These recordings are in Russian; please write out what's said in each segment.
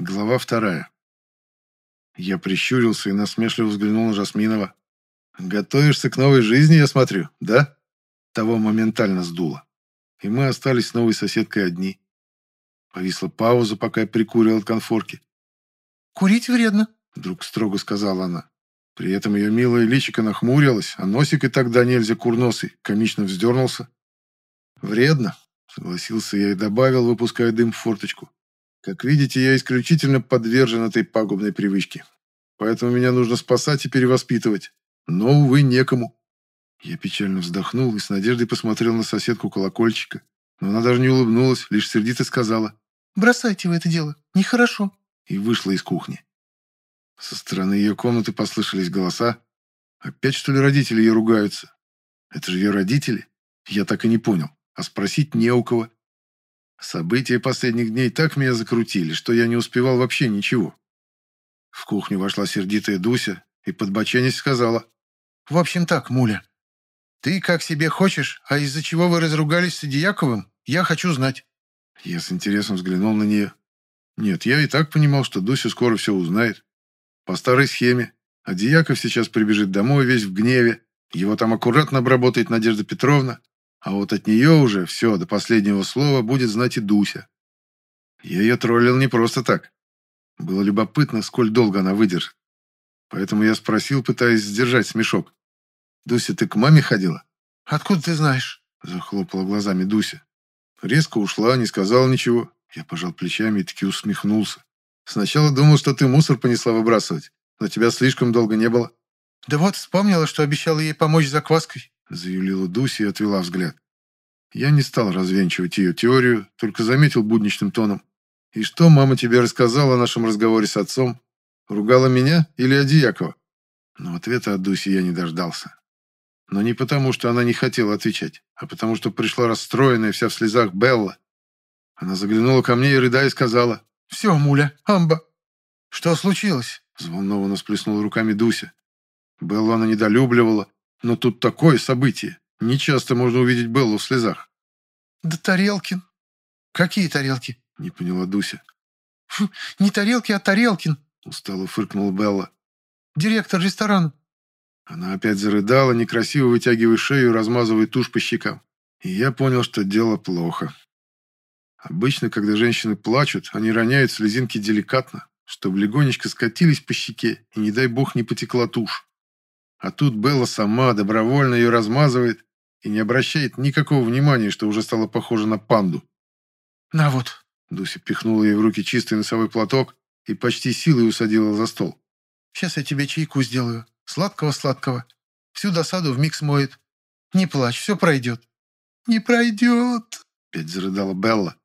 Глава вторая. Я прищурился и насмешливо взглянул на Жасминова. «Готовишься к новой жизни, я смотрю, да?» Того моментально сдуло. И мы остались с новой соседкой одни. Повисла пауза, пока я прикуривал от конфорки. «Курить вредно», — вдруг строго сказала она. При этом ее милая личико нахмурилось, а носик и тогда нельзя курносый, комично вздернулся. «Вредно», — согласился я и добавил, выпуская дым в форточку. Как видите, я исключительно подвержен этой пагубной привычке. Поэтому меня нужно спасать и перевоспитывать. Но, увы, некому. Я печально вздохнул и с надеждой посмотрел на соседку колокольчика. Но она даже не улыбнулась, лишь сердито сказала «Бросайте вы это дело, нехорошо». И вышла из кухни. Со стороны ее комнаты послышались голоса. Опять, что ли, родители ее ругаются? Это же ее родители? Я так и не понял. А спросить не у кого. События последних дней так меня закрутили, что я не успевал вообще ничего. В кухню вошла сердитая Дуся и, подбоченясь, сказала. «В общем так, Муля, ты как себе хочешь, а из-за чего вы разругались с Идияковым, я хочу знать». Я с интересом взглянул на нее. Нет, я и так понимал, что Дуся скоро все узнает. По старой схеме. А Дьяков сейчас прибежит домой весь в гневе. Его там аккуратно обработает Надежда Петровна, а вот от нее уже все, до последнего слова, будет знать и Дуся. Я ее троллил не просто так. Было любопытно, сколь долго она выдержит. Поэтому я спросил, пытаясь сдержать смешок. «Дуся, ты к маме ходила?» «Откуда ты знаешь?» Захлопала глазами Дуся. Резко ушла, не сказала ничего. Я пожал плечами и таки усмехнулся. Сначала думал, что ты мусор понесла выбрасывать, но тебя слишком долго не было. Да вот вспомнила, что обещала ей помочь с закваской. Заявила Дуся и отвела взгляд. Я не стал развенчивать ее теорию, только заметил будничным тоном. «И что мама тебе рассказала о нашем разговоре с отцом? Ругала меня или Адиякова?» Но ответа от Дуси я не дождался. Но не потому, что она не хотела отвечать, а потому, что пришла расстроенная, вся в слезах Белла. Она заглянула ко мне и, рыдая, сказала. «Все, муля, амба. Что случилось?» Взволнованно сплеснула руками Дуся. Беллу она недолюбливала, но тут такое событие. Нечасто можно увидеть Беллу в слезах. «Да Тарелкин». «Какие тарелки?» — не поняла Дуся. Фу, «Не тарелки, а Тарелкин», — устало фыркнула Белла. «Директор ресторана». Она опять зарыдала, некрасиво вытягивая шею и размазывая тушь по щекам. И я понял, что дело плохо. Обычно, когда женщины плачут, они роняют слезинки деликатно, чтобы легонечко скатились по щеке и, не дай бог, не потекла тушь. А тут Белла сама добровольно ее размазывает и не обращает никакого внимания, что уже стало похоже на панду. «На вот». Дуся пихнула ей в руки чистый носовой платок и почти силой усадила за стол. «Сейчас я тебе чайку сделаю. Сладкого-сладкого. Всю досаду вмиг смоет. Не плачь, все пройдет». «Не пройдет!» Опять зарыдала Белла.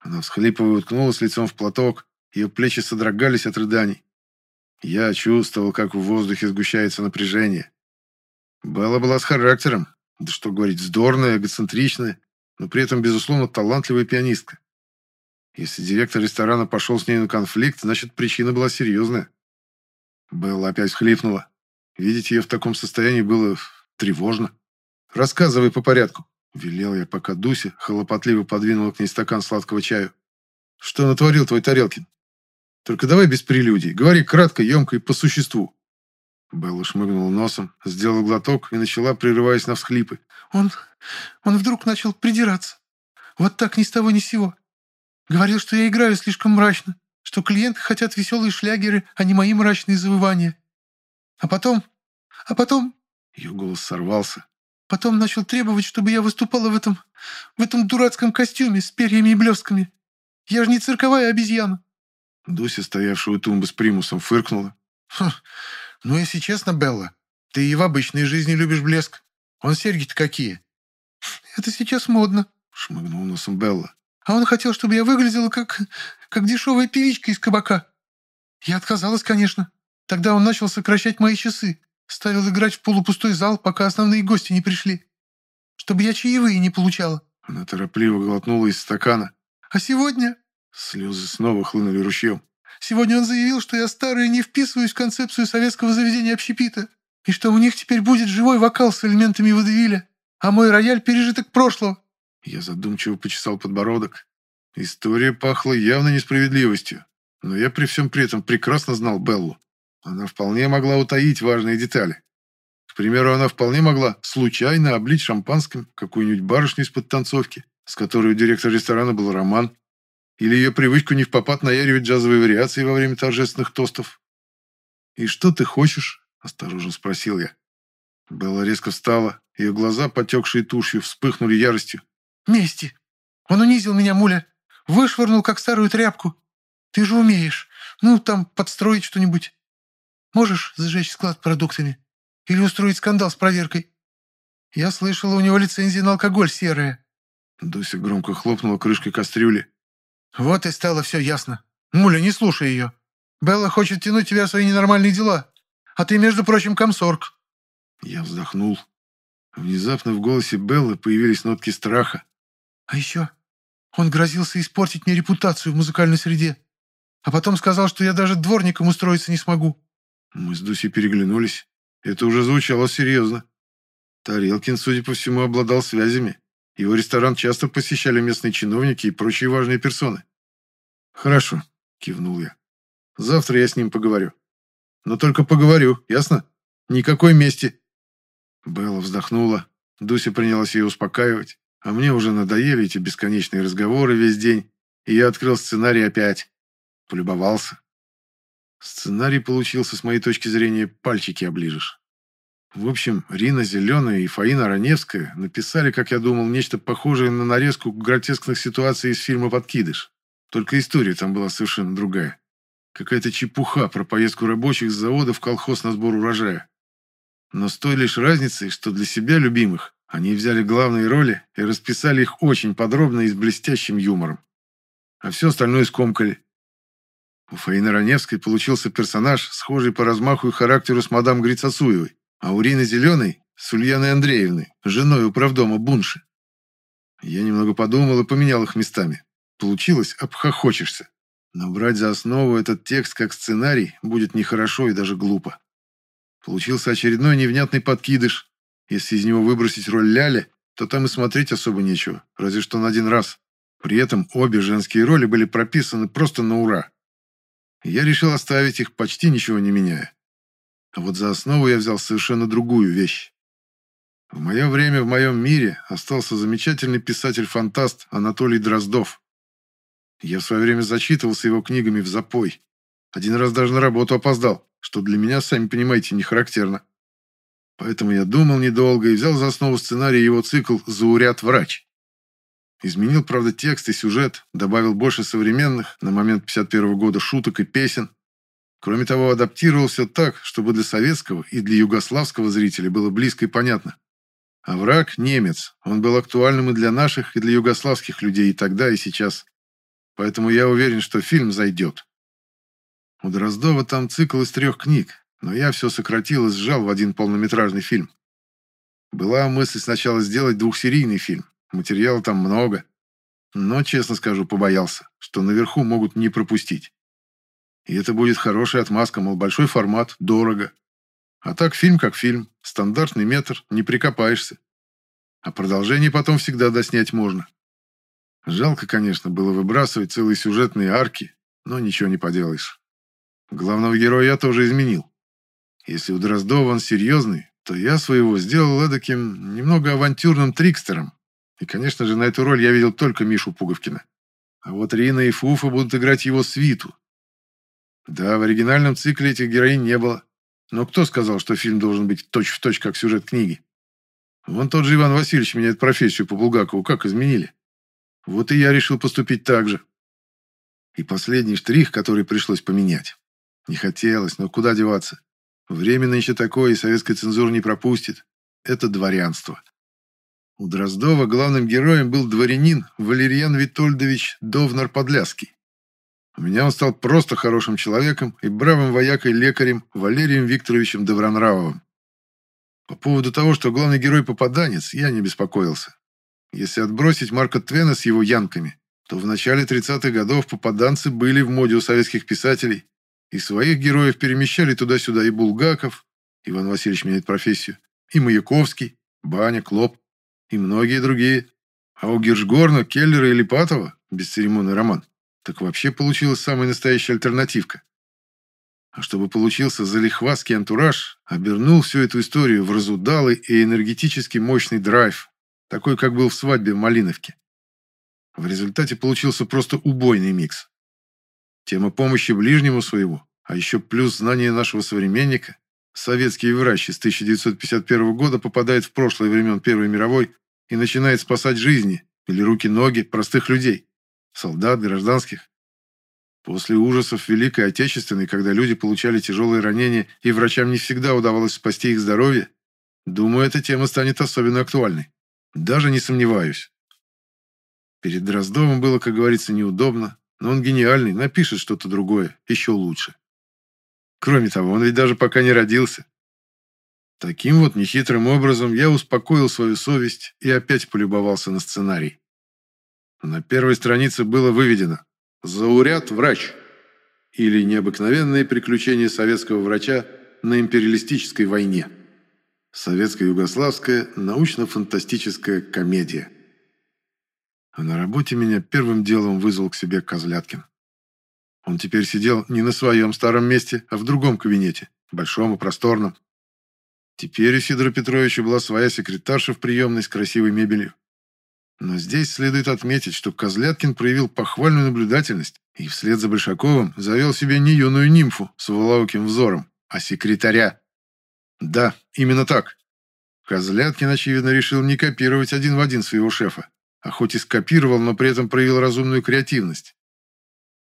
Она всхлипывая уткнулась лицом в платок, ее плечи содрогались от рыданий. Я чувствовал, как в воздухе сгущается напряжение. Белла была с характером, да что говорить, вздорная, эгоцентричная, но при этом, безусловно, талантливая пианистка. Если директор ресторана пошел с ней на конфликт, значит, причина была серьезная. Белла опять хлипнула. Видеть ее в таком состоянии было тревожно. «Рассказывай по порядку», — велел я, пока Дуся хлопотливо подвинула к ней стакан сладкого чаю. «Что натворил твой Тарелкин?» Только давай без прелюдий. Говори кратко, емко и по существу». Белла шмыгнула носом, сделала глоток и начала, прерываясь на всхлипы. «Он... он вдруг начал придираться. Вот так ни с того ни с сего. Говорил, что я играю слишком мрачно, что клиенты хотят веселые шлягеры, а не мои мрачные завывания. А потом... а потом...» Ее голос сорвался. «Потом начал требовать, чтобы я выступала в этом... в этом дурацком костюме с перьями и блестками. Я же не цирковая обезьяна. Дуся, стоявшая у тумбы с примусом, фыркнула. «Хм, ну, если честно, Белла, ты и в обычной жизни любишь блеск. Он серьги-то какие?» «Это сейчас модно», — шмыгнул носом Белла. «А он хотел, чтобы я выглядела как... как дешевая певичка из кабака. Я отказалась, конечно. Тогда он начал сокращать мои часы, ставил играть в полупустой зал, пока основные гости не пришли. Чтобы я чаевые не получала». Она торопливо глотнула из стакана. «А сегодня...» Слезы снова хлынули ручьем. «Сегодня он заявил, что я старый и не вписываюсь в концепцию советского заведения общепита, и что у них теперь будет живой вокал с элементами водевиля, а мой рояль – пережиток прошлого». Я задумчиво почесал подбородок. История пахла явно несправедливостью. Но я при всем при этом прекрасно знал Беллу. Она вполне могла утаить важные детали. К примеру, она вполне могла случайно облить шампанским какую-нибудь барышню из-под танцовки, с которой у директора ресторана был роман, или ее привычку не в попад наяривать джазовые вариации во время торжественных тостов. «И что ты хочешь?» – осторожно спросил я. Белла резко встала, ее глаза, потекшие тушью, вспыхнули яростью. «Мести! Он унизил меня, муля! Вышвырнул, как старую тряпку! Ты же умеешь! Ну, там, подстроить что-нибудь! Можешь сжечь склад продуктами?» Или устроить скандал с проверкой. Я слышала, у него лицензия на алкоголь серая». Дуся громко хлопнула крышкой кастрюли. «Вот и стало все ясно. Муля, не слушай ее. Белла хочет тянуть тебя в свои ненормальные дела. А ты, между прочим, комсорг». Я вздохнул. Внезапно в голосе Беллы появились нотки страха. «А еще он грозился испортить мне репутацию в музыкальной среде. А потом сказал, что я даже дворником устроиться не смогу». Мы с Дусей переглянулись. Это уже звучало серьезно. Тарелкин, судя по всему, обладал связями. Его ресторан часто посещали местные чиновники и прочие важные персоны. «Хорошо», — кивнул я. «Завтра я с ним поговорю. Но только поговорю, ясно? Никакой мести». Белла вздохнула. Дуся принялась ее успокаивать. А мне уже надоели эти бесконечные разговоры весь день. И я открыл сценарий опять. Полюбовался. Сценарий получился, с моей точки зрения, пальчики оближешь. В общем, Рина Зеленая и Фаина Раневская написали, как я думал, нечто похожее на нарезку гротескных ситуаций из фильма «Подкидыш». Только история там была совершенно другая. Какая-то чепуха про поездку рабочих с завода в колхоз на сбор урожая. Но с той лишь разницей, что для себя любимых они взяли главные роли и расписали их очень подробно и с блестящим юмором. А все остальное скомкали. У Фаины Раневской получился персонаж, схожий по размаху и характеру с мадам Грицасуевой, а у Рины Зеленой – с Ульяной Андреевной, женой управдома Бунши. Я немного подумал и поменял их местами. Получилось, обхохочешься. Но брать за основу этот текст как сценарий будет нехорошо и даже глупо. Получился очередной невнятный подкидыш. Если из него выбросить роль Ляли, то там и смотреть особо нечего, разве что на один раз. При этом обе женские роли были прописаны просто на ура я решил оставить их, почти ничего не меняя. А вот за основу я взял совершенно другую вещь. В мое время в моем мире остался замечательный писатель-фантаст Анатолий Дроздов. Я в свое время зачитывался его книгами в запой. Один раз даже на работу опоздал, что для меня, сами понимаете, не характерно. Поэтому я думал недолго и взял за основу сценария его цикл «Зауряд врач». Изменил, правда, текст и сюжет, добавил больше современных, на момент 51 года, шуток и песен. Кроме того, адаптировал все так, чтобы для советского и для югославского зрителя было близко и понятно. А враг – немец. Он был актуальным и для наших, и для югославских людей и тогда, и сейчас. Поэтому я уверен, что фильм зайдет. У Дроздова там цикл из трех книг, но я все сократил и сжал в один полнометражный фильм. Была мысль сначала сделать двухсерийный фильм, Материала там много. Но, честно скажу, побоялся, что наверху могут не пропустить. И это будет хорошая отмазка, мол, большой формат, дорого. А так фильм как фильм, стандартный метр, не прикопаешься. А продолжение потом всегда доснять можно. Жалко, конечно, было выбрасывать целые сюжетные арки, но ничего не поделаешь. Главного героя я тоже изменил. Если у Дроздова он серьезный, то я своего сделал эдаким немного авантюрным трикстером, и, конечно же, на эту роль я видел только Мишу Пуговкина. А вот Рина и Фуфа будут играть его свиту. Да, в оригинальном цикле этих героинь не было. Но кто сказал, что фильм должен быть точь-в-точь, точь, как сюжет книги? Вон тот же Иван Васильевич меняет профессию по Булгакову. Как изменили? Вот и я решил поступить так же. И последний штрих, который пришлось поменять. Не хотелось, но куда деваться? Временно еще такое, и советская цензура не пропустит. Это дворянство. У Дроздова главным героем был дворянин Валерьян Витольдович Довнар-Подляский. У меня он стал просто хорошим человеком и бравым воякой-лекарем Валерием Викторовичем Добронравовым. По поводу того, что главный герой попаданец, я не беспокоился. Если отбросить Марка Твена с его янками, то в начале 30-х годов попаданцы были в моде у советских писателей, и своих героев перемещали туда-сюда и Булгаков, Иван Васильевич меняет профессию, и Маяковский, Баня, Клоп и многие другие. А у Гиршгорна, Келлера и Липатова, бесцеремонный роман, так вообще получилась самая настоящая альтернативка. А чтобы получился залихвастский антураж, обернул всю эту историю в разудалый и энергетически мощный драйв, такой, как был в свадьбе в Малиновке. В результате получился просто убойный микс. Тема помощи ближнему своему, а еще плюс знание нашего современника, советский врач из 1951 года попадает в прошлое времен Первой мировой и начинает спасать жизни или руки-ноги простых людей, солдат, гражданских. После ужасов Великой Отечественной, когда люди получали тяжелые ранения и врачам не всегда удавалось спасти их здоровье, думаю, эта тема станет особенно актуальной. Даже не сомневаюсь. Перед Дроздовым было, как говорится, неудобно, но он гениальный, напишет что-то другое, еще лучше. Кроме того, он ведь даже пока не родился. Таким вот нехитрым образом я успокоил свою совесть и опять полюбовался на сценарий. На первой странице было выведено «Зауряд врач» или «Необыкновенные приключения советского врача на империалистической войне». Советско-югославская научно-фантастическая комедия. А на работе меня первым делом вызвал к себе Козляткин. Он теперь сидел не на своем старом месте, а в другом кабинете, большом и просторном. Теперь у Сидора Петровича была своя секретарша в приемной с красивой мебелью. Но здесь следует отметить, что Козляткин проявил похвальную наблюдательность и вслед за Большаковым завел себе не юную нимфу с волооким взором, а секретаря. Да, именно так. Козляткин, очевидно, решил не копировать один в один своего шефа, а хоть и скопировал, но при этом проявил разумную креативность.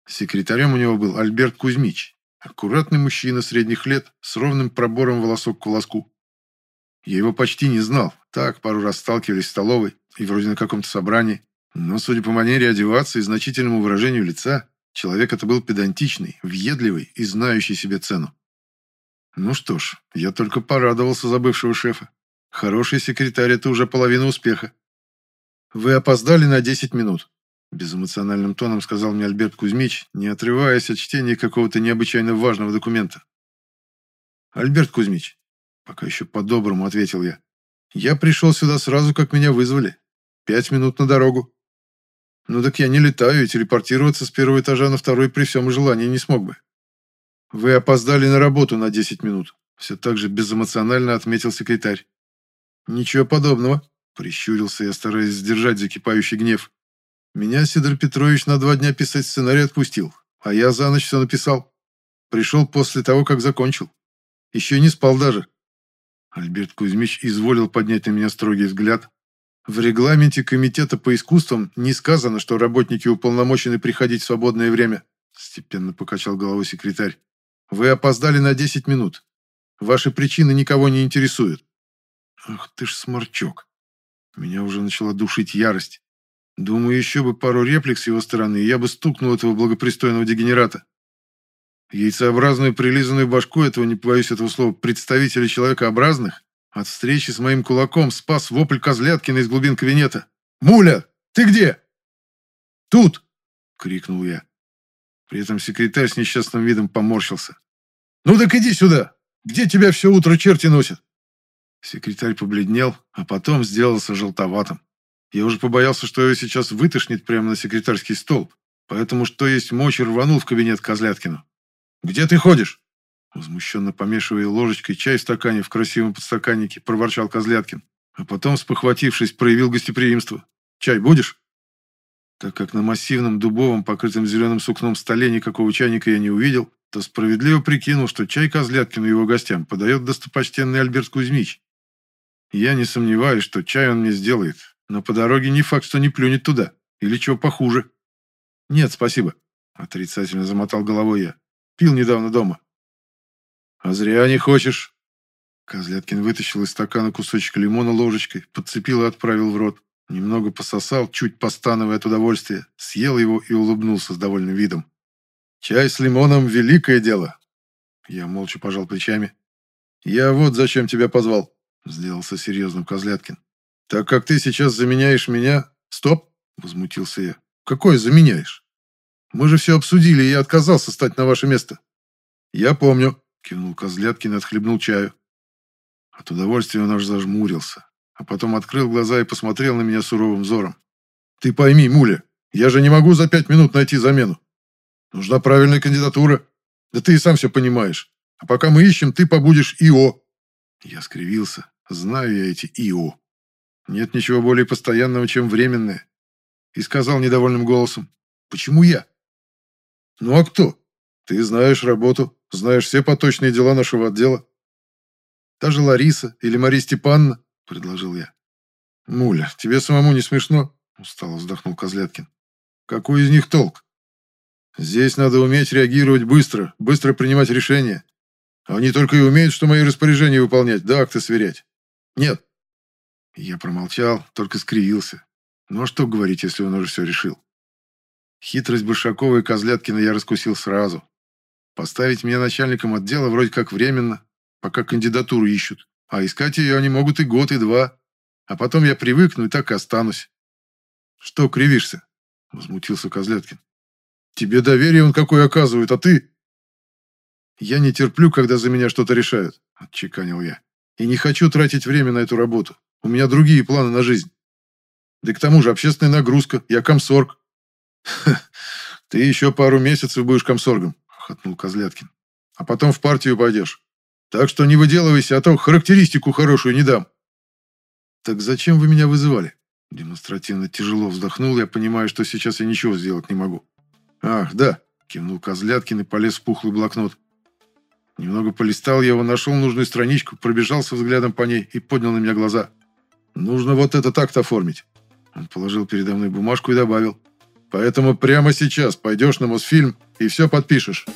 Секретарем у него был Альберт Кузьмич, аккуратный мужчина средних лет с ровным пробором волосок к волоску. Я его почти не знал, так пару раз сталкивались в столовой и вроде на каком-то собрании, но, судя по манере одеваться и значительному выражению лица, человек это был педантичный, въедливый и знающий себе цену. Ну что ж, я только порадовался за бывшего шефа. Хороший секретарь – это уже половина успеха. «Вы опоздали на 10 минут», – безэмоциональным тоном сказал мне Альберт Кузьмич, не отрываясь от чтения какого-то необычайно важного документа. «Альберт Кузьмич», – пока еще по-доброму ответил я, – «я пришел сюда сразу, как меня вызвали. Пять минут на дорогу. Ну так я не летаю и телепортироваться с первого этажа на второй при всем желании не смог бы». «Вы опоздали на работу на 10 минут», – все так же безэмоционально отметил секретарь. «Ничего подобного», Прищурился я, стараясь сдержать закипающий гнев. Меня Сидор Петрович на два дня писать сценарий отпустил, а я за ночь все написал. Пришел после того, как закончил. Еще не спал даже. Альберт Кузьмич изволил поднять на меня строгий взгляд. В регламенте комитета по искусствам не сказано, что работники уполномочены приходить в свободное время. Степенно покачал головой секретарь. Вы опоздали на 10 минут. Ваши причины никого не интересуют. Ах ты ж сморчок. Меня уже начала душить ярость. Думаю, еще бы пару реплик с его стороны, и я бы стукнул этого благопристойного дегенерата. Яйцеобразную прилизанную башку этого, не боюсь этого слова, представителя человекообразных от встречи с моим кулаком спас вопль Козляткина из глубин кабинета. «Муля, ты где?» «Тут!» — крикнул я. При этом секретарь с несчастным видом поморщился. «Ну так иди сюда! Где тебя все утро черти носят?» Секретарь побледнел, а потом сделался желтоватым. Я уже побоялся, что его сейчас вытошнит прямо на секретарский стол, поэтому что есть мочи рванул в кабинет Козляткину. «Где ты ходишь?» Возмущенно помешивая ложечкой чай в стакане в красивом подстаканнике, проворчал Козляткин, а потом, спохватившись, проявил гостеприимство. «Чай будешь?» Так как на массивном дубовом, покрытом зеленым сукном столе никакого чайника я не увидел, то справедливо прикинул, что чай Козляткину его гостям подает достопочтенный Альберт Кузьмич, я не сомневаюсь, что чай он мне сделает, но по дороге не факт, что не плюнет туда. Или чего похуже. Нет, спасибо. Отрицательно замотал головой я. Пил недавно дома. А зря не хочешь. Козляткин вытащил из стакана кусочек лимона ложечкой, подцепил и отправил в рот. Немного пососал, чуть постановая от удовольствия, съел его и улыбнулся с довольным видом. «Чай с лимоном — великое дело!» Я молча пожал плечами. «Я вот зачем тебя позвал. Сделался серьезным Козляткин. «Так как ты сейчас заменяешь меня...» «Стоп!» — возмутился я. «Какое заменяешь? Мы же все обсудили, и я отказался стать на ваше место». «Я помню», — кивнул Козляткин и отхлебнул чаю. От удовольствия он аж зажмурился, а потом открыл глаза и посмотрел на меня суровым взором. «Ты пойми, Муля, я же не могу за пять минут найти замену. Нужна правильная кандидатура. Да ты и сам все понимаешь. А пока мы ищем, ты побудешь ИО». Я скривился. Знаю я эти ИО. Нет ничего более постоянного, чем временное. И сказал недовольным голосом. «Почему я?» «Ну а кто? Ты знаешь работу, знаешь все поточные дела нашего отдела. Та же Лариса или Мария Степановна, предложил я. Муля, тебе самому не смешно? Устало вздохнул Козляткин. Какой из них толк? Здесь надо уметь реагировать быстро, быстро принимать решения. Они только и умеют, что мои распоряжения выполнять, да акты сверять. Нет. Я промолчал, только скривился. Ну а что говорить, если он уже все решил? Хитрость Большакова и Козляткина я раскусил сразу. Поставить меня начальником отдела вроде как временно, пока кандидатуру ищут. А искать ее они могут и год, и два. А потом я привыкну и так и останусь. Что кривишься? Возмутился Козляткин. Тебе доверие он какой оказывает, а ты... Я не терплю, когда за меня что-то решают, отчеканил я. И не хочу тратить время на эту работу. У меня другие планы на жизнь. Да к тому же общественная нагрузка, я комсорг. Ты еще пару месяцев будешь комсоргом, хохотнул Козляткин. «А потом в партию пойдешь. Так что не выделывайся, а то характеристику хорошую не дам». «Так зачем вы меня вызывали?» Демонстративно тяжело вздохнул я, понимая, что сейчас я ничего сделать не могу. «Ах, да», — кивнул Козляткин и полез в пухлый блокнот. Немного полистал я его, нашел нужную страничку, пробежался взглядом по ней и поднял на меня глаза. «Нужно вот это так-то оформить». Он положил передо мной бумажку и добавил. Поэтому прямо сейчас пойдешь на Мосфильм и все подпишешь.